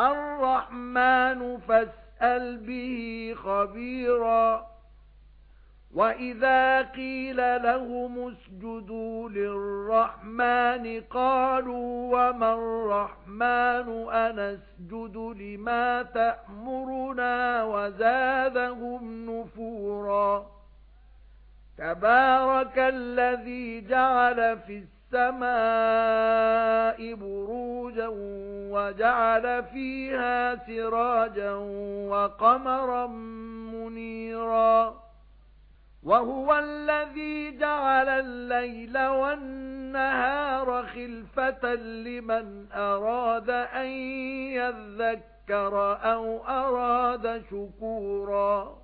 الرَّحْمَنُ فَاسْأَلْ بِهِ خَبِيرًا. وَإِذَا قِيلَ لَهُمُ اسْجُدُوا لِلرَّحْمَنِ قَالُوا وَمَا الرَّحْمَنُ أَنَسْجُدُ لِمَا تَأْمُرُنَا وَزَادَهُمْ نُفُورًا. تَبَارَكَ الَّذِي جَعَلَ فِي السَّمَاءِ بُرُوجًا وَجَعَلَ فِيهَا سِرَاجًا وَقَمَرًا مُنِيرًا وَهُوَ الَّذِي جَعَلَ اللَّيْلَ وَالنَّهَارَ خِلْفَةً لِمَنْ أَرَادَ أَن يَذَّكَّرَ أَوْ أَرَادَ شُكُورًا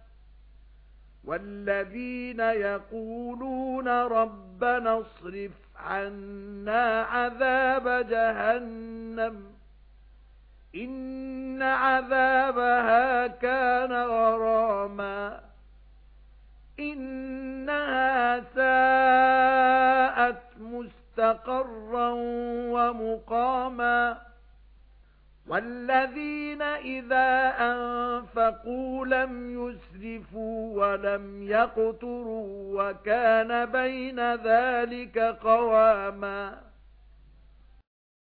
وَالَّذِينَ يَقُولُونَ رَبَّنَا اصْرِفْ عَنَّا عَذَابَ جَهَنَّمَ إِنَّ عَذَابَهَا كَانَ غَرَامًا إِنَّهَا سَاءَتْ مُسْتَقَرًّا وَمُقَامًا وَالَّذِينَ إِذَا أَنفَقُوا لَمْ يُسْرِفُوا وَلَمْ يَقْتُرُوا وَكَانَ بَيْنَ ذَلِكَ قَوَامًا